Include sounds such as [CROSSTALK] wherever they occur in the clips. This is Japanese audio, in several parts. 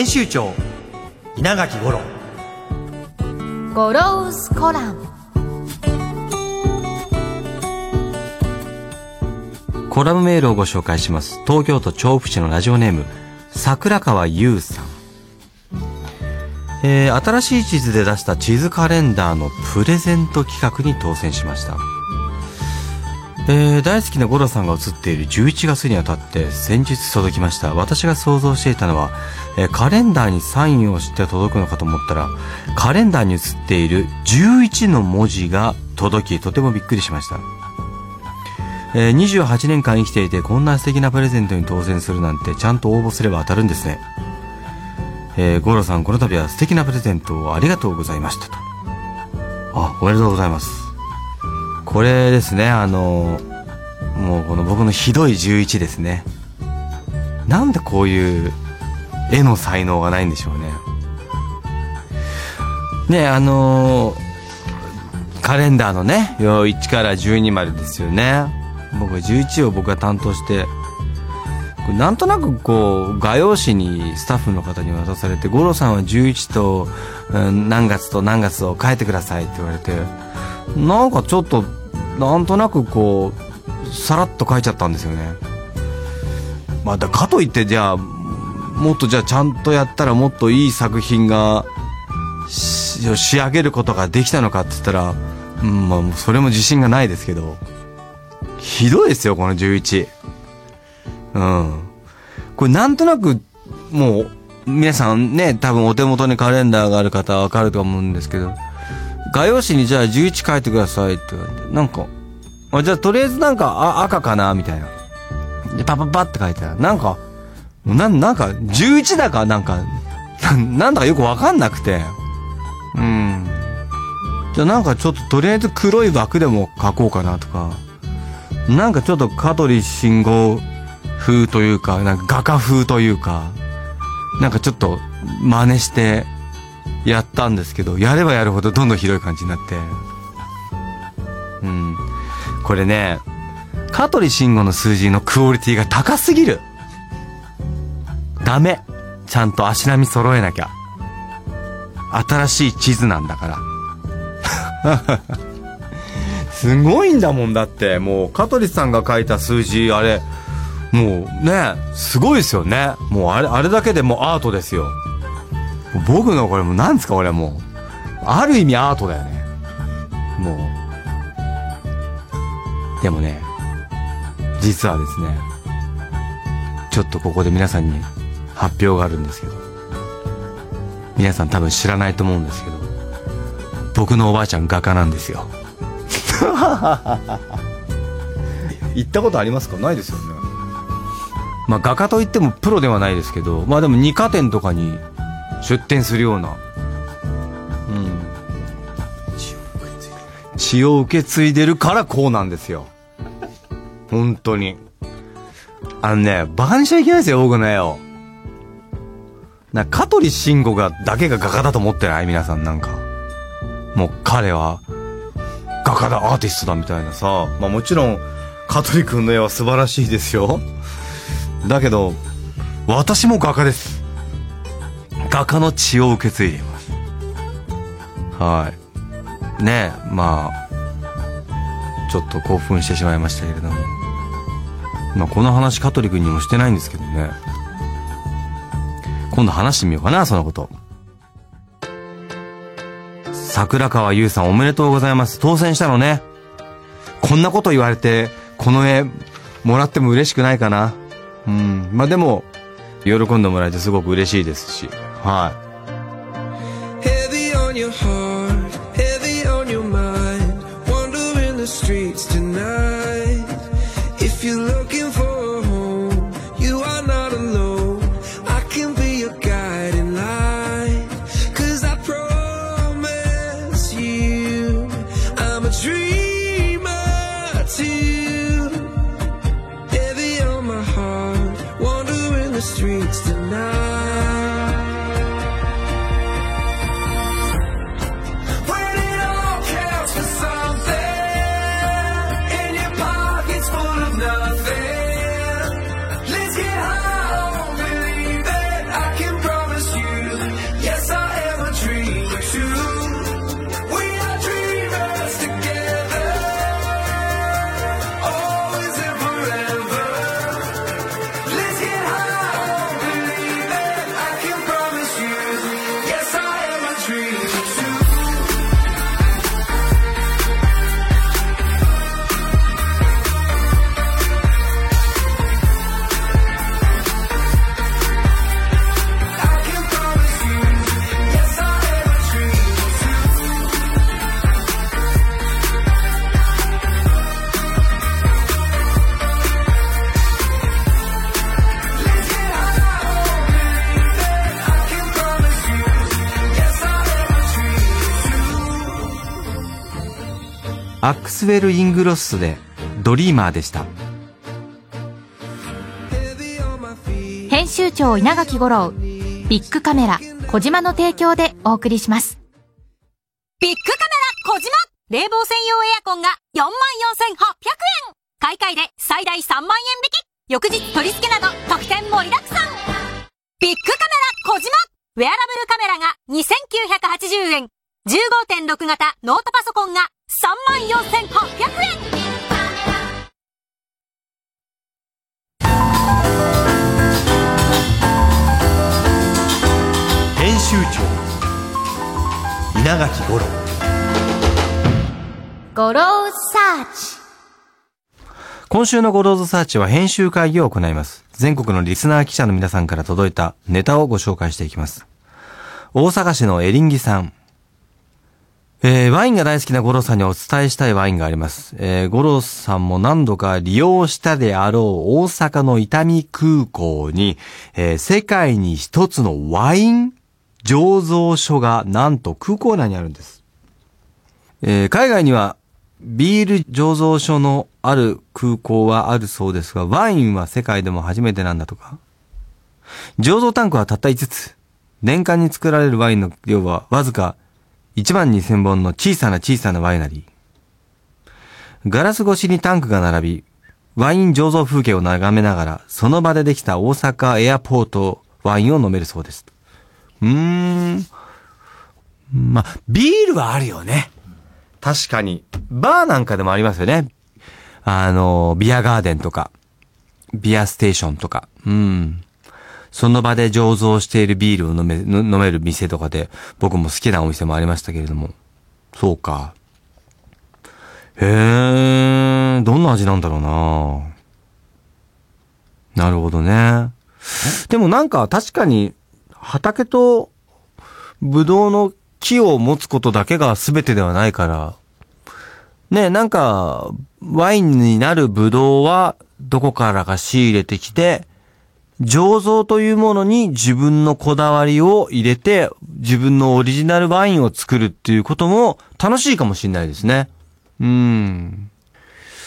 編集長稲垣五郎。ゴロウスコラム。コラムメールをご紹介します。東京都調布市のラジオネーム桜川優さん。えー、新しい地図で出した地図カレンダーのプレゼント企画に当選しましたえー、大好きな五郎さんが写っている11月にあたって先日届きました。私が想像していたのは、えー、カレンダーにサインをして届くのかと思ったらカレンダーに写っている11の文字が届きとてもびっくりしました。えー、28年間生きていてこんな素敵なプレゼントに当選するなんてちゃんと応募すれば当たるんですね。えー、ゴロさんこの度は素敵なプレゼントをありがとうございましたと。あおめでとうございます。これですね。あのもうこの僕のひどい11ですね。なんでこういう絵の才能がないんでしょうね。ねあの、カレンダーのね1から12までですよね。僕は11を僕が担当してなんとなくこう画用紙にスタッフの方に渡されて五郎さんは11と、うん、何月と何月を書いてくださいって言われてなんかちょっとなんとなくこうさらっと書いちゃったんですよね。まあだかといってじゃあもっとじゃあちゃんとやったらもっといい作品が仕上げることができたのかって言ったら、うん、まあそれも自信がないですけど。ひどいですよこの11うん。これなんとなくもう皆さんね多分お手元にカレンダーがある方はわかると思うんですけど。画用紙にじゃあ11書いてくださいって言われて、なんか、あじゃあとりあえずなんかあ赤かなみたいな。で、パパパって書いてある。なんか、な、なんか、11だかなんか、ななんだかよくわかんなくて。うん。じゃあなんかちょっととりあえず黒い枠でも書こうかなとか。なんかちょっと香取信号風というか、なんか画家風というか、なんかちょっと真似してやったんですけど、やればやるほどどんどんひどい感じになって。うん。これね、香取慎吾の数字のクオリティが高すぎる。ダメ。ちゃんと足並み揃えなきゃ。新しい地図なんだから。[LAUGHS] すごいんだもんだって。もう、香取さんが書いた数字、あれ、もうね、すごいですよね。もうあれ、あれだけでもアートですよ。僕のこれもう何ですかこれもう。ある意味アートだよね。もう。でもね、実はですね、ちょっとここで皆さんに発表があるんですけど、皆さん多分知らないと思うんですけど、僕のおばあちゃん画家なんですよ。[LAUGHS] 行ったことありますか？ないですよね。まあ画家といってもプロではないですけど、まあでも二課店とかに出店するような、うん、血を受け継いでるからこうなんですよ。本当に。あのねバカにしちゃいけないですよ僕の絵を。な香取慎吾がだけが画家だと思ってない？皆さんなんか。もう彼は画家だアーティストだみたいなさ。まあもちろん香取君の絵は素晴らしいですよ。だけど私も画家です画家の血を受け継いでいます。はい。ねえまあちょっと興奮してしまいましたけれども。まあこの話香取君にもしてないんですけどね。今度話してみようかなそのこと。桜川優さんおめでとうございます。当選したのね。こんなこと言われてこの絵もらっても嬉しくないかな。うん。まあでも喜んでもらえてすごく嬉しいですし。はい。Heavy on your heart, アックスウェル・イングロッソでドリーマーでした。編集長稲垣吾郎ビックカメラコジマの提供でお送りします。ビックカメラコジマ冷房専用エアコンが44,800円買い替えで最大3万円引き。翌日取り付けなど特典盛りだくさん。ビックカメラコジマウェアラブルカメラが2980円。15.6型ノートパソコンが34,800円編集長稲垣吾郎ゴローズサーチ今週のゴローズサーチは編集会議を行います。全国のリスナー記者の皆さんから届いたネタをご紹介していきます。大阪市のエリンギさん。えー、ワインが大好きな五郎さんにお伝えしたいワインがあります。えー、五郎さんも何度か利用したであろう大阪の伊丹空港に、えー、世界に一つのワイン醸造所がなんと空港内にあるんです。えー海外にはビール醸造所のある空港はあるそうですが、ワインは世界でも初めてなんだとか。醸造タンクはたった5つ。年間に作られるワインの量はわずか1万2000本の小さな小さなワイナリー。ガラス越しにタンクが並び、ワイン醸造風景を眺めながら、その場でできた大阪エアポートワインを飲めるそうです。うーん。ま、ビールはあるよね。確かに。バーなんかでもありますよね。あの、ビアガーデンとか、ビアステーションとか。うん。その場で醸造しているビールを飲め、飲める店とかで、僕も好きなお店もありましたけれども。そうか。へえ、どんな味なんだろうななるほどね。でもなんか確かに、畑と、ブドウの木を持つことだけが全てではないから、ねえなんか、ワインになるブドウはどこからか仕入れてきて、醸造というものに自分のこだわりを入れて、自分のオリジナルワインを作るっていうことも楽しいかもしれないですね。うん。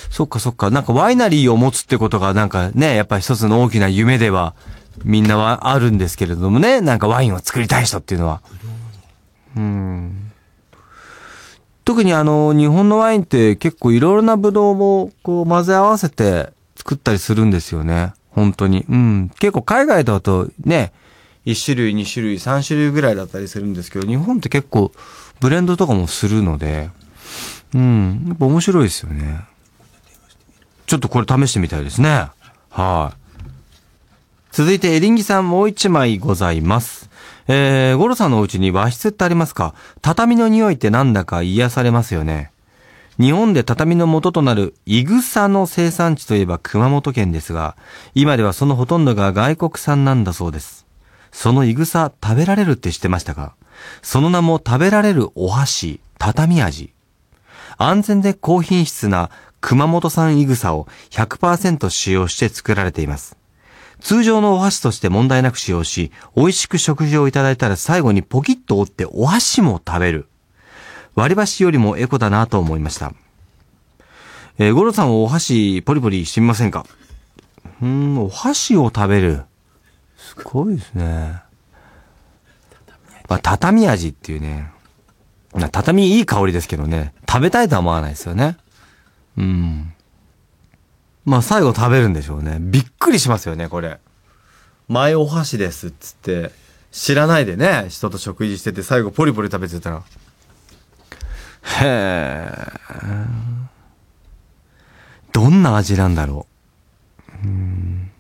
そっかそっか。なんかワイナリーを持つってことがなんかね、やっぱり一つの大きな夢ではみんなはあるんですけれどもね。なんかワインを作りたい人っていうのは。うん。特にあの、日本のワインって結構いろいろなブドウをこう混ぜ合わせて作ったりするんですよね。本当に。うん。結構海外だとね、1種類、2種類、3種類ぐらいだったりするんですけど、日本って結構ブレンドとかもするので、うん。やっぱ面白いですよね。ちょっとこれ試してみたいですね。はい。続いてエリンギさんもう一枚ございます。えー、ゴロさんのお家に和室ってありますか？畳の匂いってなんだか癒されますよね。日本で畳の元となるイグサの生産地といえば熊本県ですが、今ではそのほとんどが外国産なんだそうです。そのイグサ食べられるって知ってましたか？その名も食べられるお箸、畳味。安全で高品質な熊本産イグサを100%使用して作られています。通常のお箸として問題なく使用し、美味しく食事をいただいたら最後にポキッと折ってお箸も食べる。割り箸よりもエコだなと思いました。えー、ゴロさんはお箸ポリポリしてみませんか？うーん、お箸を食べる。すごいですね。まあ、畳味っていうね。まあ畳いい香りですけどね。食べたいとは思わないですよね。うん。まあ最後食べるんでしょうね。びっくりしますよね、これ。前お箸ですっつって、知らないでね、人と食事してて最後ポリポリ食べてたら。へえ。どんな味なんだろう。うん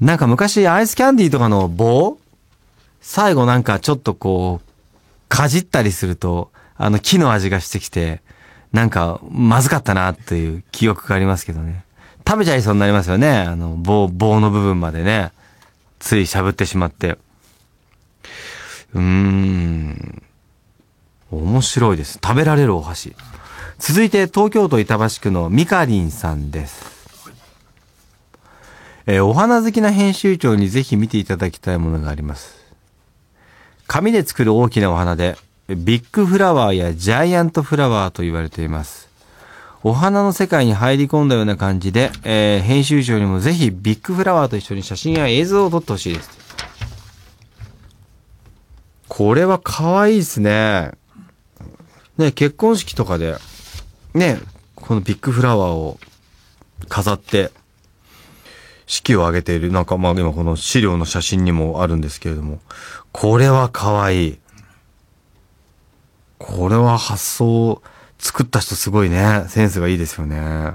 なんか昔アイスキャンディーとかの棒？最後なんかちょっとこう、かじったりすると、あの木の味がしてきて、なんかまずかったなっていう記憶がありますけどね。食べちゃいそうになりますよね。あの棒、棒の部分までね。ついしゃぶってしまって。うーん。面白いです。食べられるお箸。続いて東京都板橋区のミカリンさんです。えーお花好きな編集長にぜひ見ていただきたいものがあります。紙で作る大きなお花で、ビッグフラワーやジャイアントフラワーと言われています。お花の世界に入り込んだような感じで、えー編集長にもぜひビッグフラワーと一緒に写真や映像を撮ってほしいです。これは可愛いですね。ね、結婚式とかで、ね、このビッグフラワーを飾って、式を挙げている、なんかまあ今この資料の写真にもあるんですけれども、これは可愛い。これは発想、作った人すごいね。センスがいいですよね。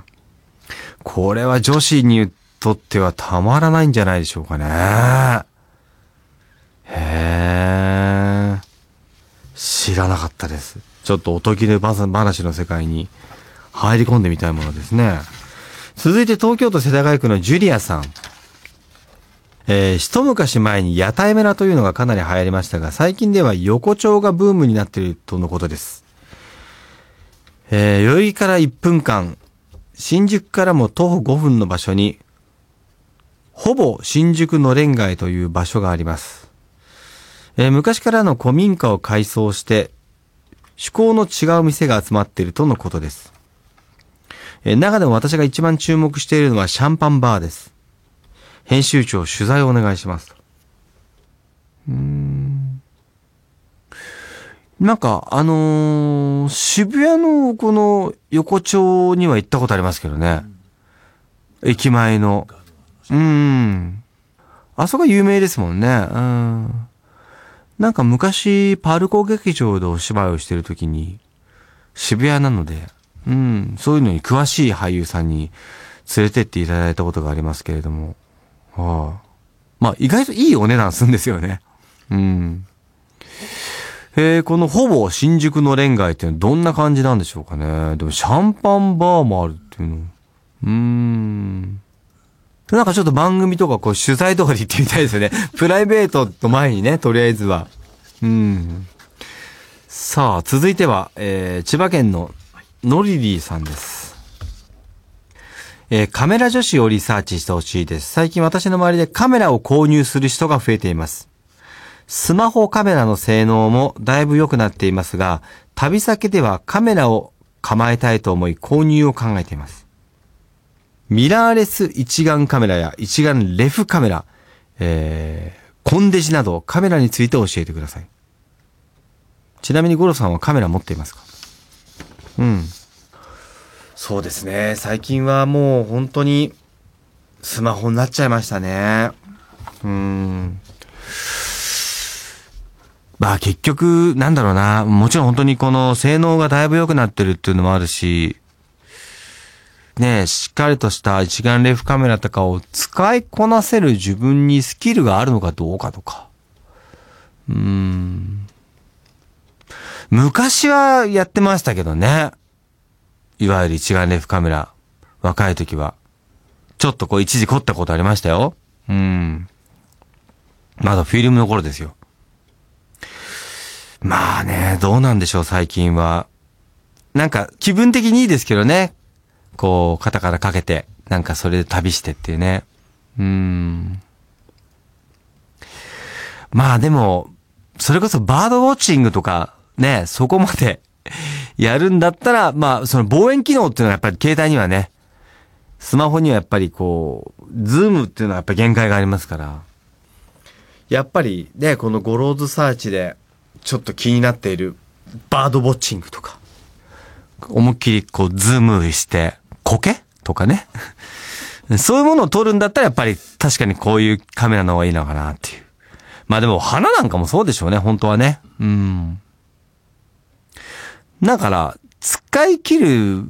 これは女子にとってはたまらないんじゃないでしょうかね。へえ。知らなかったです。ちょっとおとぎ話の世界に入り込んでみたいものですね。続いて東京都世田谷区のジュリアさん。えー一昔前に屋台村というのがかなり流行りましたが、最近では横丁がブームになっているとのことです。えー代々木から1分間、新宿からも徒歩5分の場所に、ほぼ新宿のれん街という場所があります。えー昔からの古民家を改装して、趣向の違う店が集まっているとのことです。え中でも私が一番注目しているのはシャンパンバーです。編集長、取材をお願いします。うん。なんか、あのー渋谷のこの横丁には行ったことありますけどね。駅前の。うん。あそこ有名ですもんね。うん。なんか昔、パルコ劇場でお芝居をしてるときに、渋谷なので、うん、そういうのに詳しい俳優さんに連れてっていただいたことがありますけれども、はあ、まあ意外といいお値段するんですよね。うん。えー、このほぼ新宿のレンガイっていうのはどんな感じなんでしょうかね。でもシャンパンバーもあるっていうの。うーん。なんかちょっと番組とかこう取材とかで行ってみたいですよね。[LAUGHS] プライベートと前にね、とりあえずは。うん。さあ、続いては、えー、千葉県のノリリーさんです。えーカメラ女子をリサーチしてほしいです。最近私の周りでカメラを購入する人が増えています。スマホカメラの性能もだいぶ良くなっていますが、旅先ではカメラを構えたいと思い購入を考えています。ミラーレス一眼カメラや一眼レフカメラ、えー、コンデジなどカメラについて教えてください。ちなみにゴロさんはカメラ持っていますか？うん。そうですね。最近はもう本当にスマホになっちゃいましたね。うん。まあ結局、なんだろうな。もちろん本当にこの性能がだいぶ良くなってるっていうのもあるし、ね、しっかりとした一眼レフカメラとかを使いこなせる自分にスキルがあるのかどうかとか。うん。昔はやってましたけどね。いわゆる一眼レフカメラ。若い時は。ちょっとこう一時凝ったことありましたよ。うん。まだフィルムの頃ですよ。まあね、どうなんでしょう、最近は。なんか、気分的にいいですけどね。こう、肩からかけて、なんかそれで旅してっていうね。うーん。まあでも、それこそバードウォッチングとか、ね、そこまで [LAUGHS] やるんだったら、まあ、その望遠機能っていうのはやっぱり携帯にはね、スマホにはやっぱりこう、ズームっていうのはやっぱり限界がありますから。やっぱりね、このゴローズサーチでちょっと気になっているバードウォッチングとか、思いっきりこうズームして、苔？とかね。[LAUGHS] そういうものを撮るんだったらやっぱり確かにこういうカメラの方がいいのかなっていう。まあでも花なんかもそうでしょうね、本当はね。うん。だから、使い切る、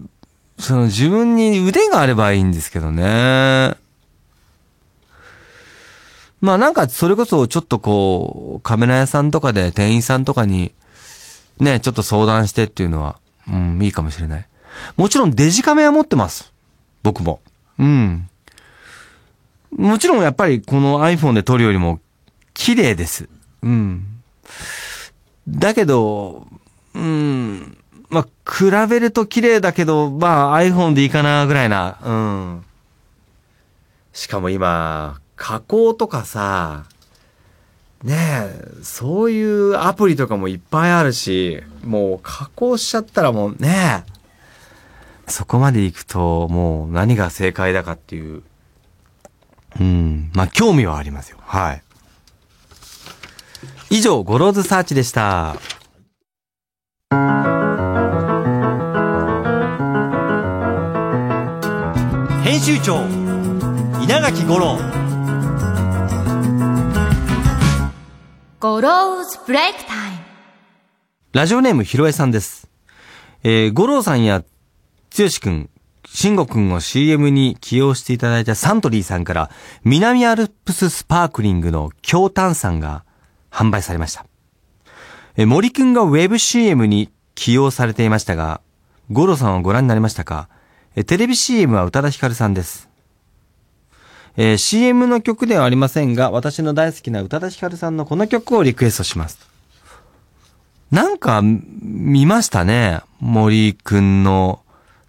その自分に腕があればいいんですけどね。まあなんかそれこそちょっとこう、カメラ屋さんとかで店員さんとかに、ね、ちょっと相談してっていうのは、うん、いいかもしれない。もちろんデジカメは持ってます。僕も。うん。もちろんやっぱりこの iPhone で撮るよりも綺麗です。うん。だけど、うん。まあ、比べると綺麗だけど、まあ iPhone でいいかなぐらいな。うん。しかも今、加工とかさ、ねえ、そういうアプリとかもいっぱいあるし、もう加工しちゃったらもうねえ、そこまで行くともう何が正解だかっていう、うん、まあ興味はありますよ。はい。以上、ゴローズサーチでした。編集長稲垣吾郎ゴローズブレイクタイム。ラジオネームひろえさんです。えー、五郎さんや剛くん、慎吾くんを CM に起用していただいたサントリーさんから、南アルプススパークリングの強炭酸が販売されました。え、森くんがウェブ CM に起用されていましたが、五郎さんはご覧になりましたか？えテレビ CM は宇多田ヒカルさんです。えー CM の曲ではありませんが、私の大好きな宇多田ヒカルさんのこの曲をリクエストします。なんか、見ましたね。森くんの、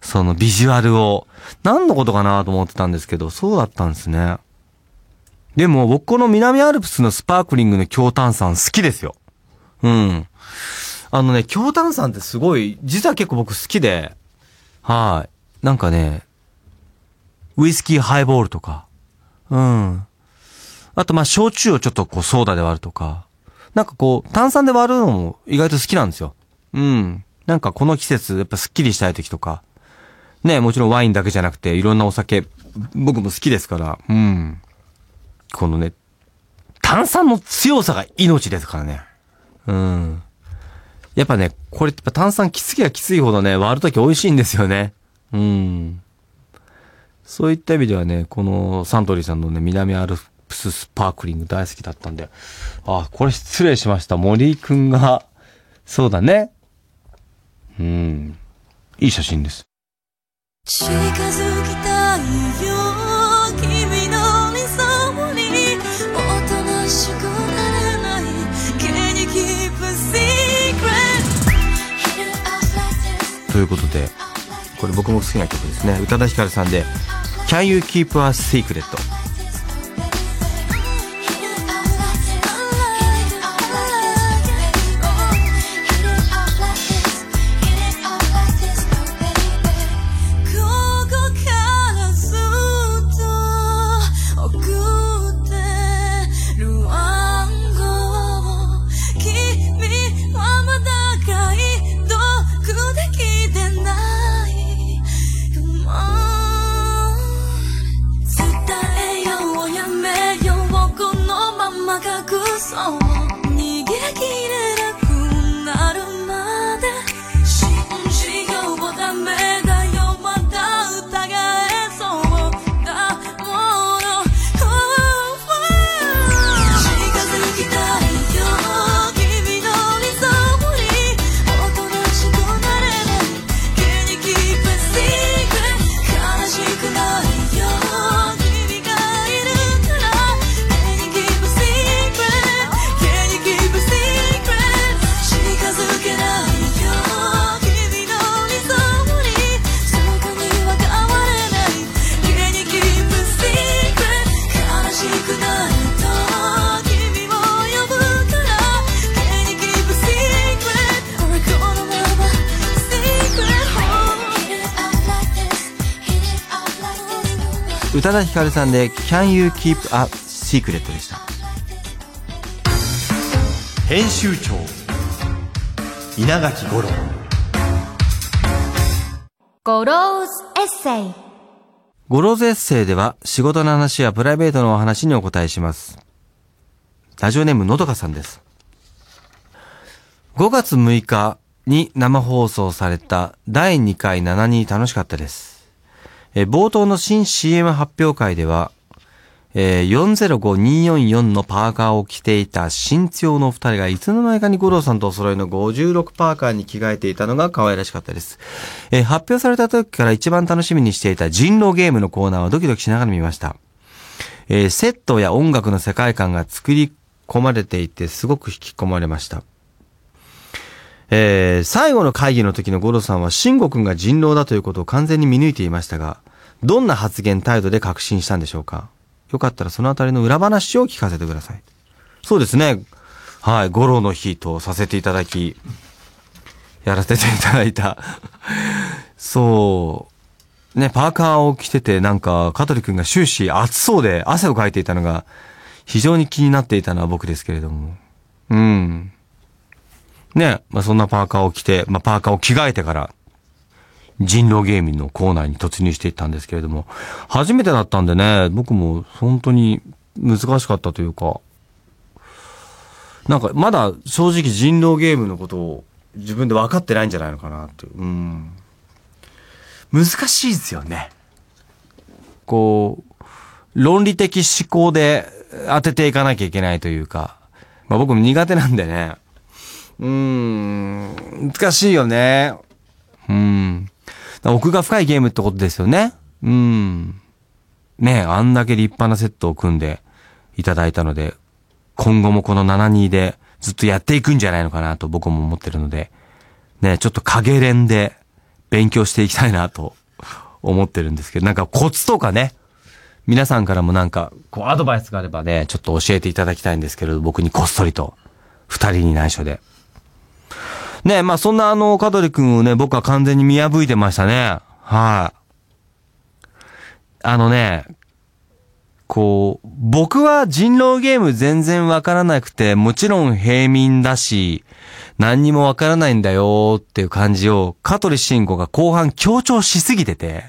そのビジュアルを。何のことかなと思ってたんですけど、そうだったんですね。でも、僕この南アルプスのスパークリングの強炭酸好きですよ。うん。あのね、強炭酸ってすごい、実は結構僕好きで、はい。なんかね、ウイスキーハイボールとか、うん。あと、まあ、焼酎をちょっとこう、ソーダで割るとか。なんかこう、炭酸で割るのも意外と好きなんですよ。うん。なんかこの季節、やっぱスッキリしたい時とか。ね、もちろんワインだけじゃなくて、いろんなお酒、僕も好きですから。うん。このね、炭酸の強さが命ですからね。うん。やっぱね、これやっぱ炭酸きつきゃきついほどね、割るとき美味しいんですよね。うん。そういった意味ではね、このサントリーさんのね、南アルプススパークリング大好きだったんで、あ、これ失礼しました。森井くんが、そうだね。うん。いい写真です。近づきたいよ君の理想におとなしくならない Can you keep a secret? ということで、これ僕も好きな曲ですね。宇多田ヒカルさんで、Can You Keep a Secret? 田ヒカルさんで Can You Keep a Secret でした。編集長稲垣五郎 Goro's Essay。 Goro's Essay では仕事の話やプライベートのお話にお答えします。ラジオネームのどかさんです。5月6日に生放送された第2回72楽しかったです。えー冒頭の新 CM 発表会では、えー405244のパーカーを着ていた新強のお二人がいつの間にかに五郎さんとお揃いの56パーカーに着替えていたのが可愛らしかったです。えー発表された時から一番楽しみにしていた人狼ゲームのコーナーはドキドキしながら見ました。えーセットや音楽の世界観が作り込まれていてすごく引き込まれました。えー最後の会議の時の五郎さんは慎吾くんが人狼だということを完全に見抜いていましたが、どんな発言態度で確信したんでしょうか？よかったらそのあたりの裏話を聞かせてください。そうですね。はい。五郎の日とさせていただき、やらせていただいた。そう。ね、パーカーを着てて、なんか、香取くんが終始暑そうで汗をかいていたのが、非常に気になっていたのは僕ですけれども。うん。ね、まあ、そんなパーカーを着て、まあ、パーカーを着替えてから、人狼ゲームのコーナーに突入していったんですけれども、初めてだったんでね、僕も本当に難しかったというか、なんかまだ正直人狼ゲームのことを自分で分かってないんじゃないのかなってう。ん。難しいですよね。こう、論理的思考で当てていかなきゃいけないというか、まあ僕も苦手なんでね。うーん、難しいよね。うん。奥が深いゲームってことですよね。うん。ねあんだけ立派なセットを組んでいただいたので、今後もこの72でずっとやっていくんじゃないのかなと僕も思ってるので、ねちょっと影練で勉強していきたいなと思ってるんですけど、なんかコツとかね、皆さんからもなんか、こうアドバイスがあればね、ちょっと教えていただきたいんですけれど、僕にこっそりと、二人に内緒で。ねまあそんなあの、香取くんをね、僕は完全に見破いてましたね。はい。あのね、こう、僕は人狼ゲーム全然わからなくて、もちろん平民だし、何にもわからないんだよっていう感じを、香取慎吾が後半強調しすぎてて、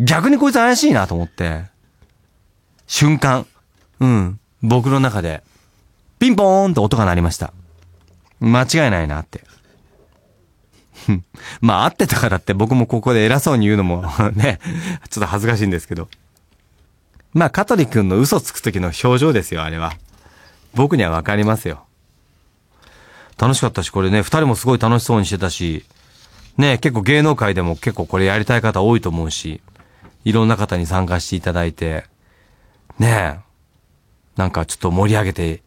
逆にこいつ怪しいなと思って、瞬間、うん、僕の中で、ピンポーンと音が鳴りました。間違いないなって。[LAUGHS] まあ、合ってたからって僕もここで偉そうに言うのも [LAUGHS] ね、ちょっと恥ずかしいんですけど。まあ、香取くんの嘘つく時の表情ですよ、あれは。僕にはわかりますよ。楽しかったし、これね、二人もすごい楽しそうにしてたし、ね、結構芸能界でも結構これやりたい方多いと思うし、いろんな方に参加していただいて、ね、なんかちょっと盛り上げて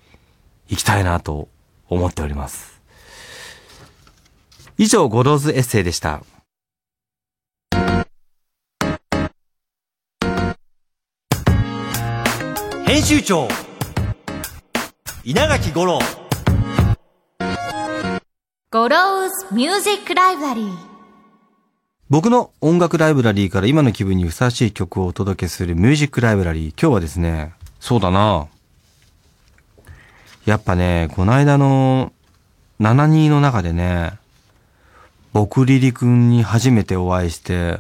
いきたいなと思っております。以上、 Goro's Essay でした。編集長稲垣五郎 Goro's Music Library。僕の音楽ライブラリーから今の気分にふさわしい曲をお届けするミュージックライブラリー。今日はですね、そうだなやっぱね、この間の72の中でね、僕リリ君に初めてお会いして、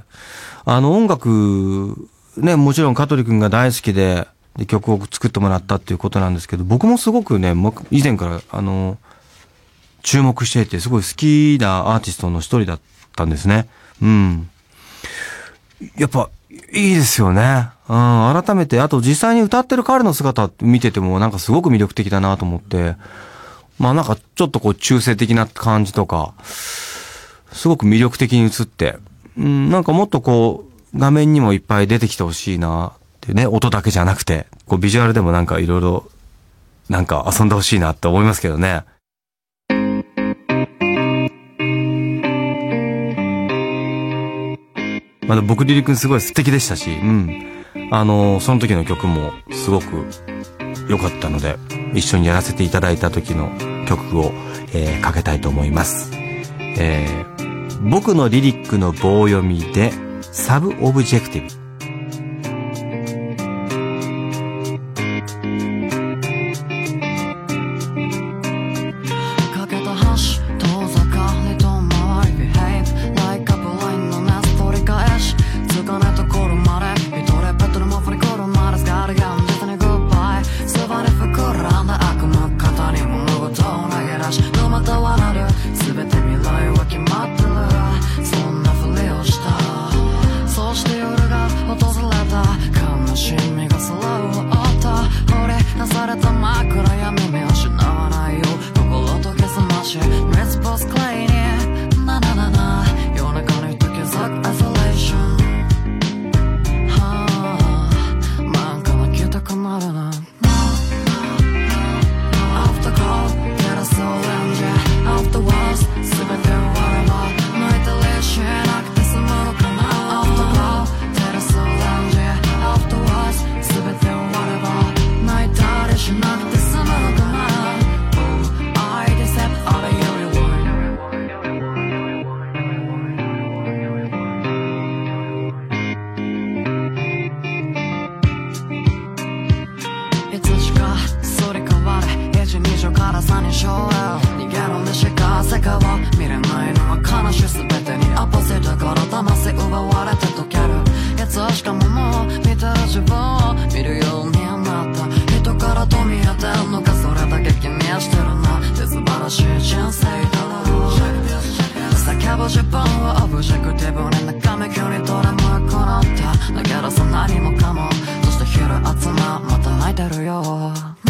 あの音楽、ね、もちろん香取君が大好きで、で曲を作ってもらったっていうことなんですけど、僕もすごくね、以前から、あの、注目していて、すごい好きなアーティストの一人だったんですね。うん。やっぱ、いいですよね。うん、改めて、あと実際に歌ってる彼の姿見ててもなんかすごく魅力的だなと思って、まあなんかちょっとこう中性的な感じとか、すごく魅力的に映って、うん、なんかもっとこう、画面にもいっぱい出てきてほしいなってね、音だけじゃなくて、こうビジュアルでもなんかいろいろ、なんか遊んでほしいなって思いますけどね。まだぼくりり君すごい素敵でしたし、うん。あのその時の曲もすごく良かったので、一緒にやらせていただいた時の曲を、えーかけたいと思います。えーぼくのりりっくのぼうよみで、 sub/objective。は無事く手ぶれな亀距離取れなくなった。だけどさ何もかも。そして昼集ままた泣いてるよ。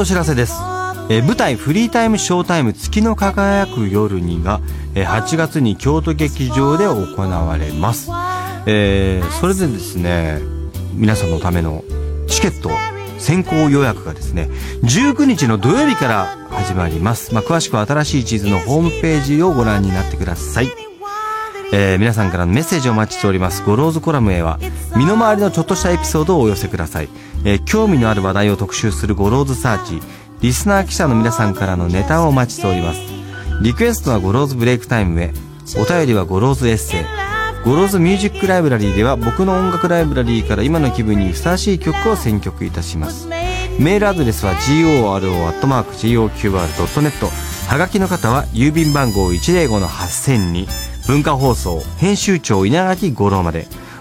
お知らせです、えー舞台「 Free Time, Show Time 君の輝く夜にが」えー8月に京都劇場で行われます、えーそれでですね皆さんのためのチケット先行予約がですね19日の土曜日から始まります、まあ、詳しくは新しい地図のホームページをご覧になってください。えー皆さんからのメッセージをお待ちしております。 Goro's Column へは身の回りのちょっとしたエピソードをお寄せください、えー興味のある話題を特集する Goro's Search リスナー記者の皆さんからのネタをお待ちしております。リクエストは Goro's Break Time へ。お便りは Goro's Essay。 Goro's Music Library では僕の音楽ライブラリーから今の気分にふさわしい曲を選曲いたします。メールアドレスは goro.joqr.net はがきの方は郵便番号105-8000に。文化放送編集長稲垣吾郎まで。